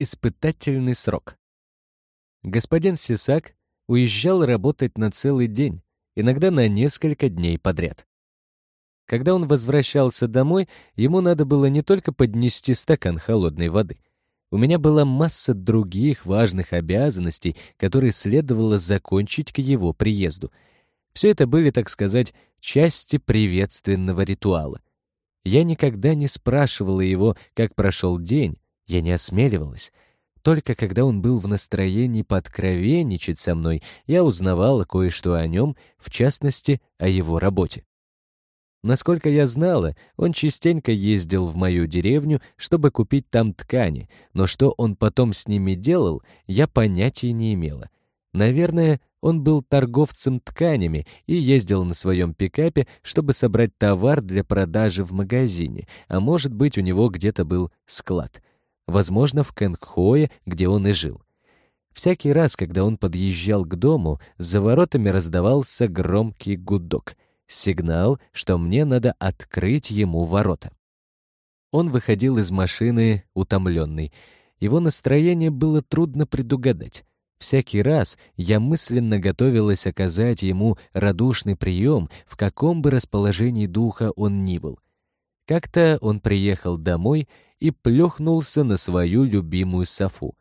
Испытательный срок. Господин Сисак уезжал работать на целый день, иногда на несколько дней подряд. Когда он возвращался домой, ему надо было не только поднести стакан холодной воды. У меня была масса других важных обязанностей, которые следовало закончить к его приезду. Все это были, так сказать, части приветственного ритуала. Я никогда не спрашивала его, как прошел день, я не осмеливалась. Только когда он был в настроении подкровенничать со мной, я узнавала кое-что о нем, в частности, о его работе. Насколько я знала, он частенько ездил в мою деревню, чтобы купить там ткани, но что он потом с ними делал, я понятия не имела. Наверное, он был торговцем тканями и ездил на своем пикапе, чтобы собрать товар для продажи в магазине, а может быть, у него где-то был склад — возможно, в Кэнгхое, где он и жил. Всякий раз, когда он подъезжал к дому, за воротами раздавался громкий гудок, сигнал, что мне надо открыть ему ворота. Он выходил из машины утомленный. Его настроение было трудно предугадать. Всякий раз я мысленно готовилась оказать ему радушный прием, в каком бы расположении духа он ни был. Как-то он приехал домой и плюхнулся на свою любимую софу.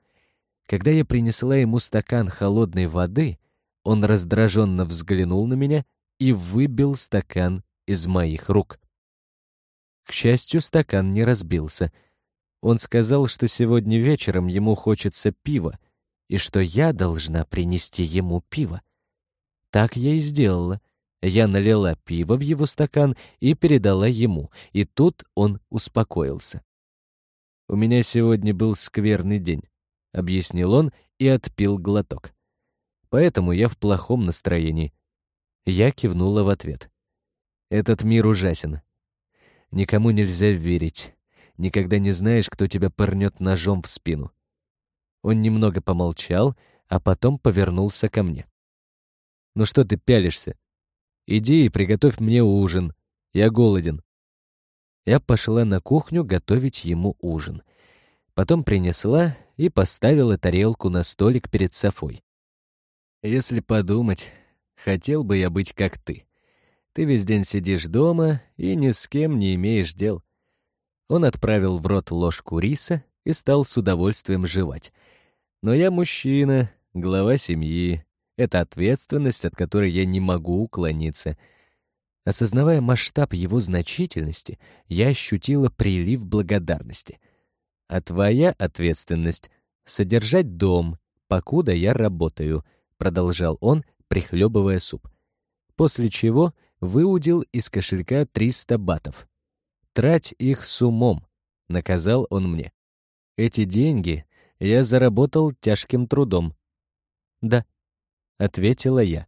Когда я принесла ему стакан холодной воды, он раздраженно взглянул на меня и выбил стакан из моих рук. К счастью, стакан не разбился. Он сказал, что сегодня вечером ему хочется пива, и что я должна принести ему пиво. Так я и сделала. Я налила пиво в его стакан и передала ему, и тут он успокоился. «У меня сегодня был скверный день», — объяснил он и отпил глоток. «Поэтому я в плохом настроении». Я кивнула в ответ. «Этот мир ужасен. Никому нельзя верить. Никогда не знаешь, кто тебя пырнет ножом в спину». Он немного помолчал, а потом повернулся ко мне. «Ну что ты пялишься? Иди и приготовь мне ужин. Я голоден». Я пошла на кухню готовить ему ужин. Потом принесла и поставила тарелку на столик перед Софой. «Если подумать, хотел бы я быть как ты. Ты весь день сидишь дома и ни с кем не имеешь дел». Он отправил в рот ложку риса и стал с удовольствием жевать. «Но я мужчина, глава семьи. Это ответственность, от которой я не могу уклониться». Осознавая масштаб его значительности, я ощутила прилив благодарности. А твоя ответственность — содержать дом, покуда я работаю, — продолжал он, прихлебывая суп. После чего выудил из кошелька 300 батов. «Трать их с умом», — наказал он мне. «Эти деньги я заработал тяжким трудом». «Да», — ответила я.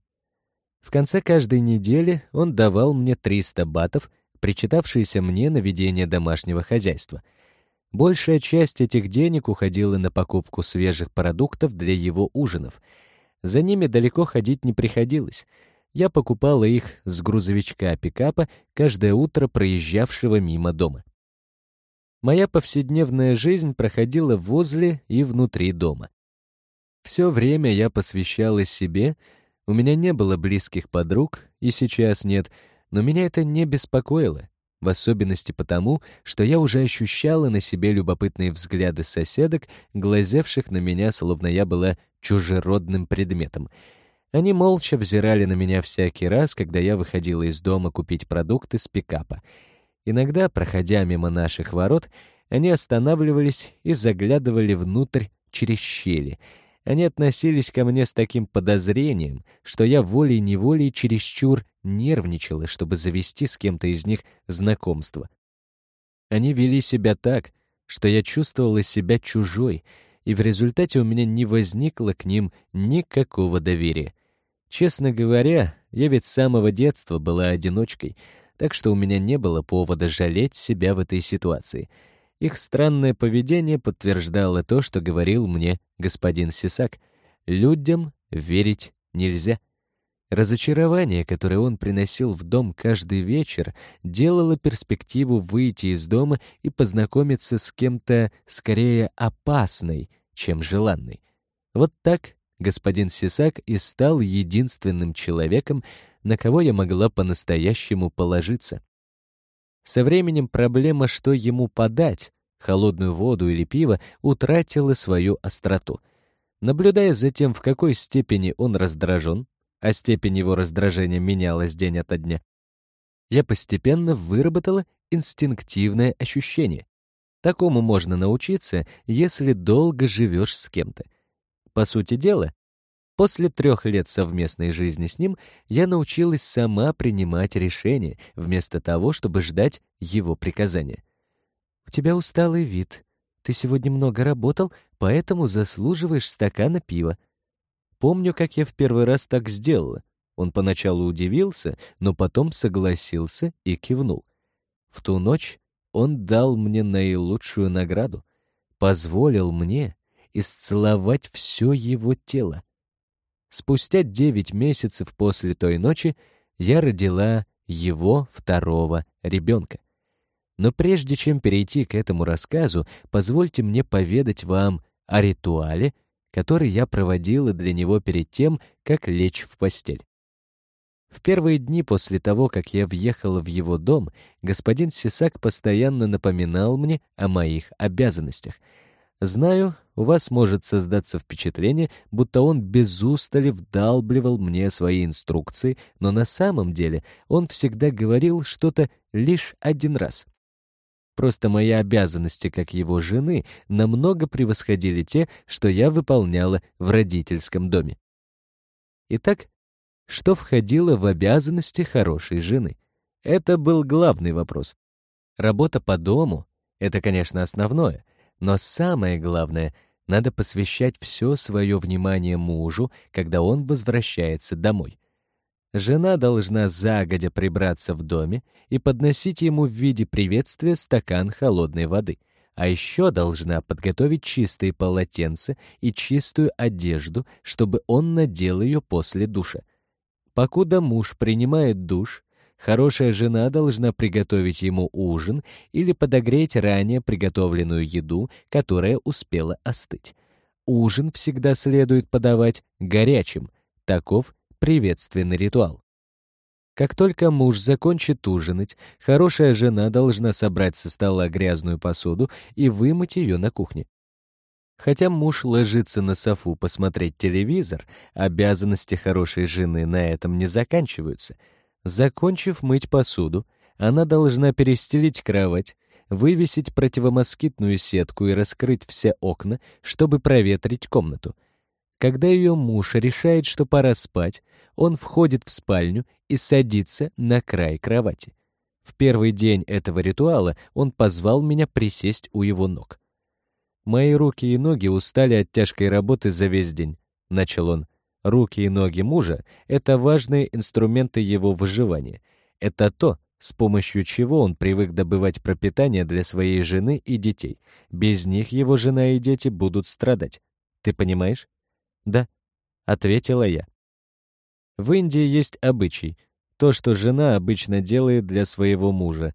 В конце каждой недели он давал мне 300 батов, причитавшиеся мне на ведение домашнего хозяйства. Большая часть этих денег уходила на покупку свежих продуктов для его ужинов. За ними далеко ходить не приходилось. Я покупала их с грузовичка пикапа каждое утро проезжавшего мимо дома. Моя повседневная жизнь проходила возле и внутри дома. Все время я посвящала себе — у меня не было близких подруг, и сейчас нет, но меня это не беспокоило, в особенности потому, что я уже ощущала на себе любопытные взгляды соседок, глазевших на меня, словно я была чужеродным предметом. Они молча взирали на меня всякий раз, когда я выходила из дома купить продукты с пикапа. Иногда, проходя мимо наших ворот, они останавливались и заглядывали внутрь через щели — они относились ко мне с таким подозрением, что я волей-неволей чересчур нервничала, чтобы завести с кем-то из них знакомство. Они вели себя так, что я чувствовала себя чужой, и в результате у меня не возникло к ним никакого доверия. Честно говоря, я ведь с самого детства была одиночкой, так что у меня не было повода жалеть себя в этой ситуации — их странное поведение подтверждало то, что говорил мне господин Сисак. Людям верить нельзя. Разочарование, которое он приносил в дом каждый вечер, делало перспективу выйти из дома и познакомиться с кем-то скорее опасной, чем желанной. Вот так господин Сисак и стал единственным человеком, на кого я могла по-настоящему положиться. Со временем проблема, что ему подать, холодную воду или пиво, утратила свою остроту. Наблюдая за тем, в какой степени он раздражен, а степень его раздражения менялась день ото дня, я постепенно выработала инстинктивное ощущение. Такому можно научиться, если долго живешь с кем-то. По сути дела, после трех лет совместной жизни с ним я научилась сама принимать решения, вместо того, чтобы ждать его приказания. «У тебя усталый вид. Ты сегодня много работал, поэтому заслуживаешь стакана пива». Помню, как я в первый раз так сделала. Он поначалу удивился, но потом согласился и кивнул. В ту ночь он дал мне наилучшую награду, позволил мне исцеловать все его тело. Спустя девять месяцев после той ночи я родила его второго ребенка. Но прежде чем перейти к этому рассказу, позвольте мне поведать вам о ритуале, который я проводила для него перед тем, как лечь в постель. В первые дни после того, как я въехала в его дом, господин Сисак постоянно напоминал мне о моих обязанностях. Знаю, у вас может создаться впечатление, будто он без устали вдалбливал мне свои инструкции, но на самом деле он всегда говорил что-то лишь один раз. Просто мои обязанности как его жены намного превосходили те, что я выполняла в родительском доме. Итак, что входило в обязанности хорошей жены. Это был главный вопрос. Работа по дому — это, конечно, основное, но самое главное — надо посвящать все свое внимание мужу, когда он возвращается домой. Жена должна загодя прибраться в доме и подносить ему в виде приветствия стакан холодной воды, а еще должна подготовить чистые полотенца и чистую одежду, чтобы он надел ее после душа. Покуда муж принимает душ, хорошая жена должна приготовить ему ужин или подогреть ранее приготовленную еду, которая успела остыть. Ужин всегда следует подавать горячим. Таков приветственный ритуал. Как только муж закончит ужинать, хорошая жена должна собрать со стола грязную посуду и вымыть ее на кухне. Хотя муж ложится на софу посмотреть телевизор, обязанности хорошей жены на этом не заканчиваются. Закончив мыть посуду, она должна перестелить кровать, вывесить противомоскитную сетку и раскрыть все окна, чтобы проветрить комнату. Когда ее муж решает, что пора спать, он входит в спальню и садится на край кровати. В первый день этого ритуала он позвал меня присесть у его ног. Мои руки и ноги устали от тяжкой работы за весь день, начал он. Руки и ноги мужа — это важные инструменты его выживания. Это то, с помощью чего он привык добывать пропитание для своей жены и детей. Без них его жена и дети будут страдать. Ты понимаешь? Да, ответила я. В Индии есть обычай, то, что жена обычно делает для своего мужа.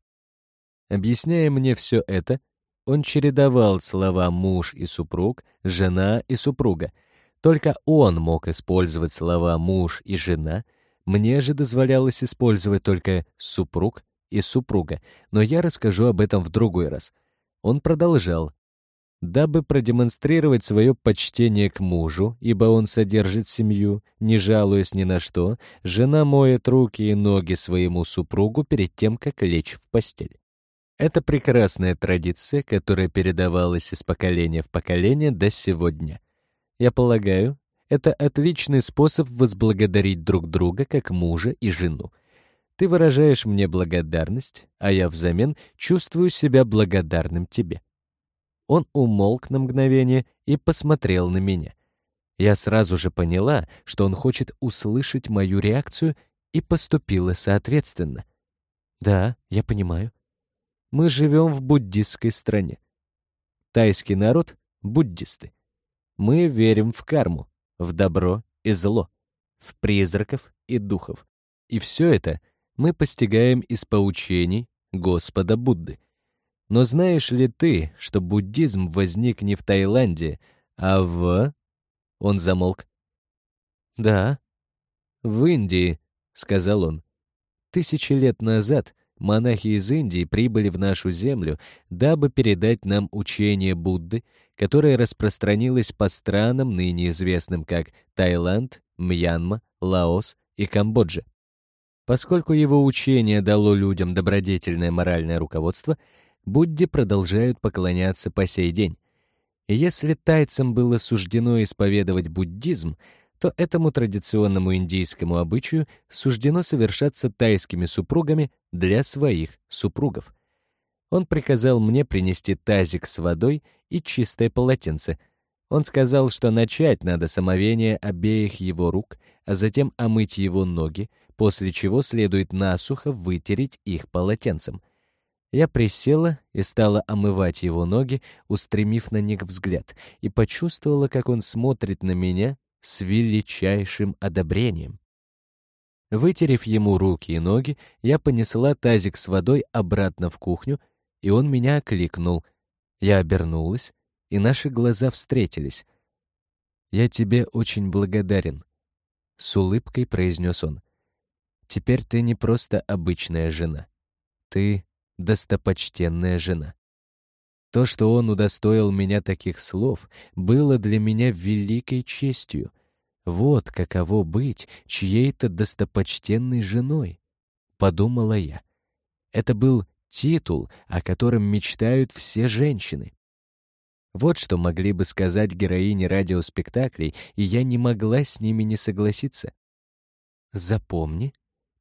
Объясняя мне все это, он чередовал слова «муж» и «супруг», «жена» и «супруга». Только он мог использовать слова «муж» и «жена», мне же дозволялось использовать только «супруг» и «супруга», но я расскажу об этом в другой раз. Он продолжал. Дабы продемонстрировать свое почтение к мужу, ибо он содержит семью, не жалуясь ни на что, жена моет руки и ноги своему супругу перед тем, как лечь в постель. Это прекрасная традиция, которая передавалась из поколения в поколение до сегодня. Я полагаю, это отличный способ возблагодарить друг друга как мужа и жену. Ты выражаешь мне благодарность, а я взамен чувствую себя благодарным тебе. Он умолк на мгновение и посмотрел на меня. Я сразу же поняла, что он хочет услышать мою реакцию и поступила соответственно. Да, я понимаю. Мы живем в буддистской стране. Тайский народ — буддисты. Мы верим в карму, в добро и зло, в призраков и духов. И все это мы постигаем из поучений Господа Будды. Но знаешь ли ты, что буддизм возник не в Таиланде, А в...» Он замолк. «Да, в Индии», — сказал он. «Тысячи лет назад монахи из Индии прибыли в нашу землю, дабы передать нам учение Будды, которое распространилось по странам, ныне известным как Таиланд, Мьянма, Лаос и Камбоджа. Поскольку его учение дало людям добродетельное моральное руководство, Будде продолжают поклоняться по сей день. Если тайцам было суждено исповедовать буддизм, то этому традиционному индийскому обычаю суждено совершаться тайскими супругами для своих супругов. Он приказал мне принести тазик с водой и чистое полотенце. Он сказал, что начать надо с омовения обеих его рук, а затем омыть его ноги, после чего следует насухо вытереть их полотенцем. Я присела и стала омывать его ноги, устремив на них взгляд, и почувствовала, как он смотрит на меня с величайшим одобрением. Вытерев ему руки и ноги, я понесла тазик с водой обратно в кухню, и он меня окликнул. Я обернулась, и наши глаза встретились. «Я тебе очень благодарен», — с улыбкой произнес он. Теперь ты не просто обычная жена. Ты достопочтенная жена. То, что он удостоил меня таких слов, было для меня великой честью. Вот каково быть чьей-то достопочтенной женой, — подумала я. Это был титул, о котором мечтают все женщины. Вот что могли бы сказать героини радиоспектаклей, и я не могла с ними не согласиться. Запомни,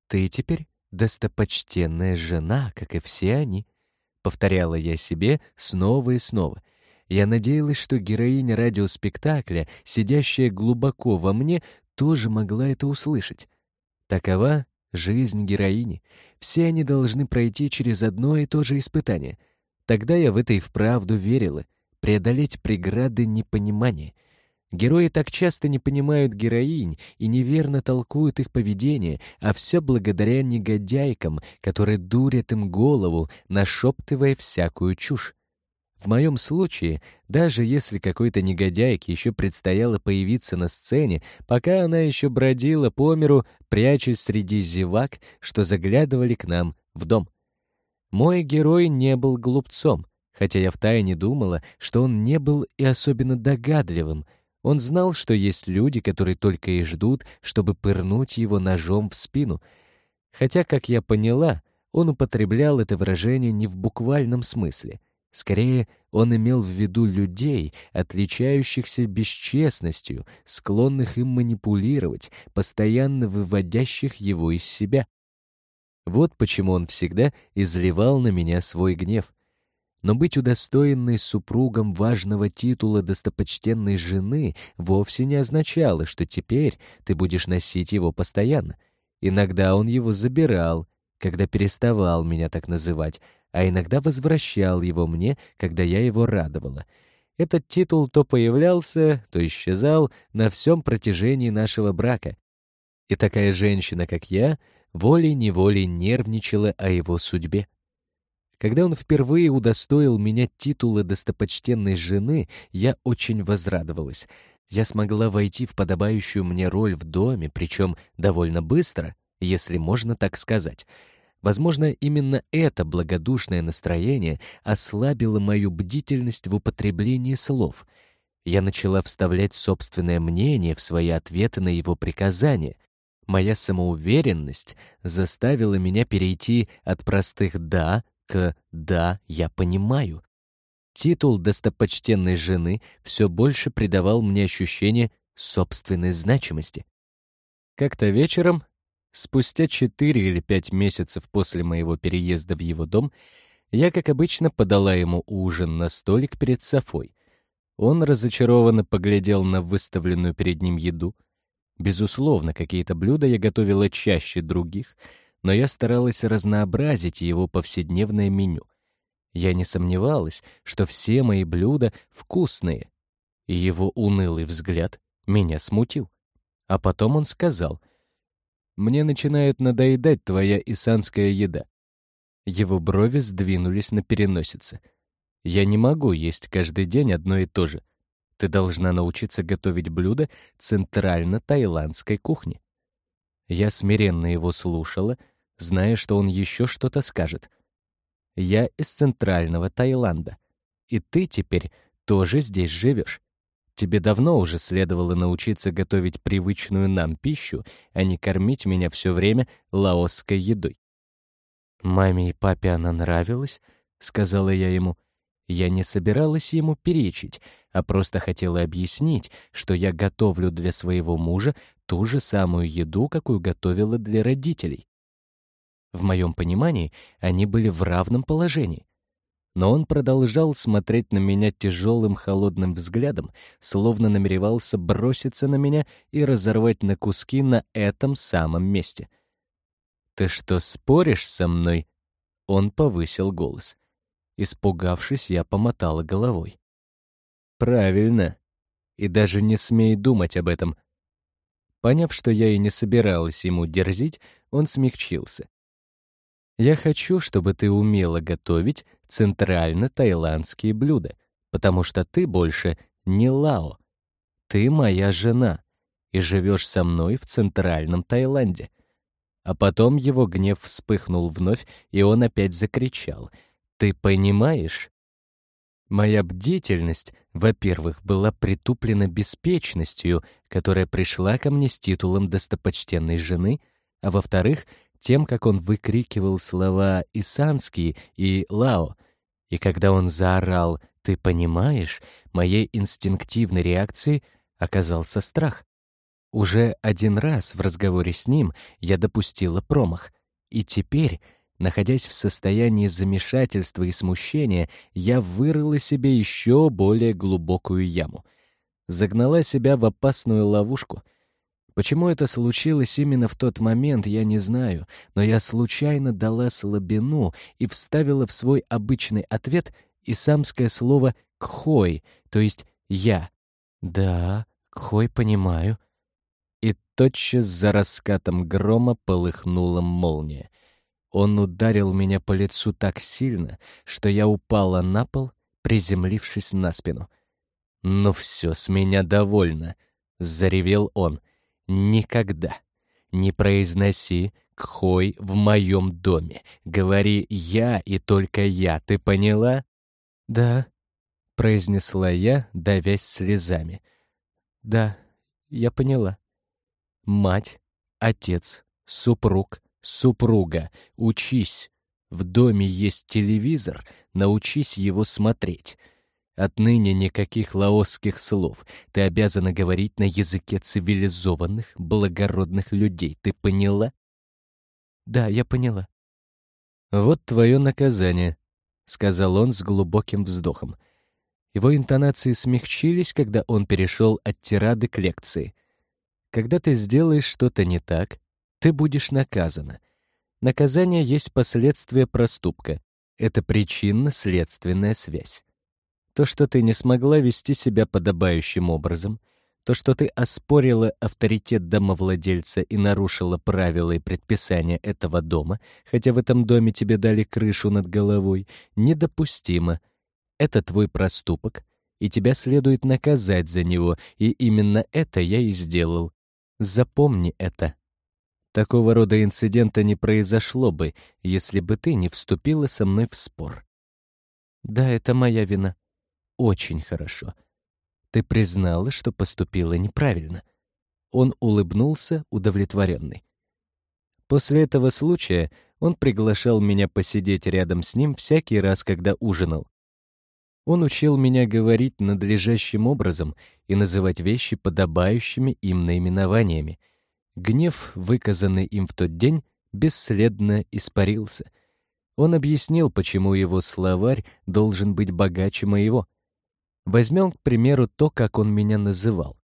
«Ты теперь достопочтенная жена, как и все они», — повторяла я себе снова и снова. Я надеялась, что героиня радиоспектакля, сидящая глубоко во мне, тоже могла это услышать. Такова жизнь героини. Все они должны пройти через одно и то же испытание. Тогда я в это и вправду верила. Преодолеть преграды непонимания — Герои так часто не понимают героинь и неверно толкуют их поведение, а все благодаря негодяйкам, которые дурят им голову, нашептывая всякую чушь. В моем случае, даже если какой-то негодяйке еще предстояло появиться на сцене, пока она еще бродила по миру, прячась среди зевак, что заглядывали к нам в дом. Мой герой не был глупцом, хотя я втайне думала, что он не был и особенно догадливым — он знал, что есть люди, которые только и ждут, чтобы пырнуть его ножом в спину. Хотя, как я поняла, он употреблял это выражение не в буквальном смысле. Скорее, он имел в виду людей, отличающихся бесчестностью, склонных им манипулировать, постоянно выводящих его из себя. Вот почему он всегда изливал на меня свой гнев — но быть удостоенной супругом важного титула достопочтенной жены вовсе не означало, что теперь ты будешь носить его постоянно. Иногда он его забирал, когда переставал меня так называть, а иногда возвращал его мне, когда я его радовала. Этот титул то появлялся, то исчезал на всем протяжении нашего брака. И такая женщина, как я, волей-неволей нервничала о его судьбе. Когда он впервые удостоил меня титула достопочтенной жены, я очень возрадовалась. Я смогла войти в подобающую мне роль в доме, причем довольно быстро, если можно так сказать. Возможно, именно это благодушное настроение ослабило мою бдительность в употреблении слов. Я начала вставлять собственное мнение в свои ответы на его приказания. Моя самоуверенность заставила меня перейти от простых «да» к «да, я понимаю». Титул достопочтенной жены все больше придавал мне ощущение собственной значимости. Как-то вечером, спустя четыре или пять месяцев после моего переезда в его дом, я, как обычно, подала ему ужин на столик перед Софой. Он разочарованно поглядел на выставленную перед ним еду. Безусловно, какие-то блюда я готовила чаще других — но я старалась разнообразить его повседневное меню. Я не сомневалась, что все мои блюда вкусные, и его унылый взгляд меня смутил. А потом он сказал, «Мне начинает надоедать твоя исанская еда». Его брови сдвинулись на переносице. «Я не могу есть каждый день одно и то же. Ты должна научиться готовить блюда центрально-таиландской кухни. Я смиренно его слушала, зная, что он еще что-то скажет. Я из центрального Таиланда, и ты теперь тоже здесь живешь. Тебе давно уже следовало научиться готовить привычную нам пищу, а не кормить меня все время лаосской едой. «Маме и папе она нравилась», — сказала я ему. Я не собиралась ему перечить, а просто хотела объяснить, что я готовлю для своего мужа ту же самую еду, какую готовила для родителей. В моем понимании они были в равном положении. Но он продолжал смотреть на меня тяжелым холодным взглядом, словно намеревался броситься на меня и разорвать на куски на этом самом месте. «Ты что, споришь со мной?» Он повысил голос. Испугавшись, я помотала головой. «Правильно. И даже не смей думать об этом». Поняв, что я и не собиралась ему дерзить, он смягчился. Я хочу, чтобы ты умела готовить центрально-таиландские блюда, потому что ты больше не Лао. Ты моя жена и живешь со мной в центральном Таиланде. А потом его гнев вспыхнул вновь, и он опять закричал. «Ты понимаешь?» Моя бдительность, во-первых, была притуплена беспечностью, которая пришла ко мне с титулом достопочтенной жены, а во-вторых, тем, как он выкрикивал слова «исанский» и «лао». И когда он заорал «ты понимаешь», моей инстинктивной реакцией оказался страх. Уже один раз в разговоре с ним я допустила промах. И теперь, находясь в состоянии замешательства и смущения, я вырыла себе еще более глубокую яму. Загнала себя в опасную ловушку — Почему это случилось именно в тот момент, я не знаю, но я случайно дала слабину и вставила в свой обычный ответ исамское слово «кхой», то есть «я». «Да, кхой, понимаю». И тотчас за раскатом грома полыхнула молния. Он ударил меня по лицу так сильно, что я упала на пол, приземлившись на спину. «Ну все, с меня довольно», — заревел он — Никогда не произноси «кхой» в моем доме. Говори «я» и только «я». Ты поняла? «Да», — произнесла я, давясь слезами. «Да, я поняла». Мать, отец, супруг, супруга, учись. В доме есть телевизор, научись его смотреть. Отныне никаких лаосских слов. Ты обязана говорить на языке цивилизованных, благородных людей. Ты поняла? Да, я поняла. Вот твое наказание, сказал он с глубоким вздохом. Его интонации смягчились, когда он перешел от тирады к лекции. Когда ты сделаешь что-то не так, ты будешь наказана. Наказание есть последствие проступка. Это причинно-следственная связь. То, что ты не смогла вести себя подобающим образом, то, что ты оспорила авторитет домовладельца и нарушила правила и предписания этого дома, хотя в этом доме тебе дали крышу над головой, недопустимо. Это твой проступок, и тебя следует наказать за него, и именно это я и сделал. Запомни это. Такого рода инцидента не произошло бы, если бы ты не вступила со мной в спор. Да, это моя вина. Очень хорошо. Ты признала, что поступила неправильно. Он улыбнулся, удовлетворенный. После этого случая он приглашал меня посидеть рядом с ним всякий раз, когда ужинал. Он учил меня говорить надлежащим образом и называть вещи подобающими им наименованиями. Гнев, выказанный им в тот день, бесследно испарился. Он объяснил, почему его словарь должен быть богаче моего. Возьмем, к примеру, то, как он меня называл.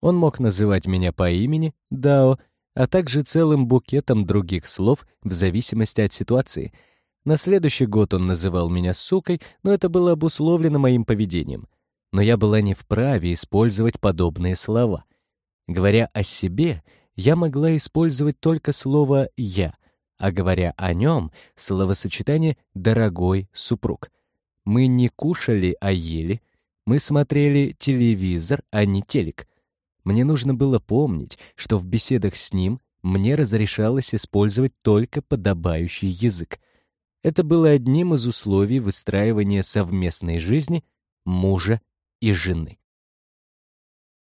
Он мог называть меня по имени, Дао, а также целым букетом других слов в зависимости от ситуации. На следующий год он называл меня сукой, но это было обусловлено моим поведением. Но я была не вправе использовать подобные слова. Говоря о себе, я могла использовать только слово «я», а говоря о нем — словосочетание «дорогой супруг». Мы не кушали, а ели, Мы смотрели телевизор, а не телек. Мне нужно было помнить, что в беседах с ним мне разрешалось использовать только подобающий язык. Это было одним из условий выстраивания совместной жизни мужа и жены.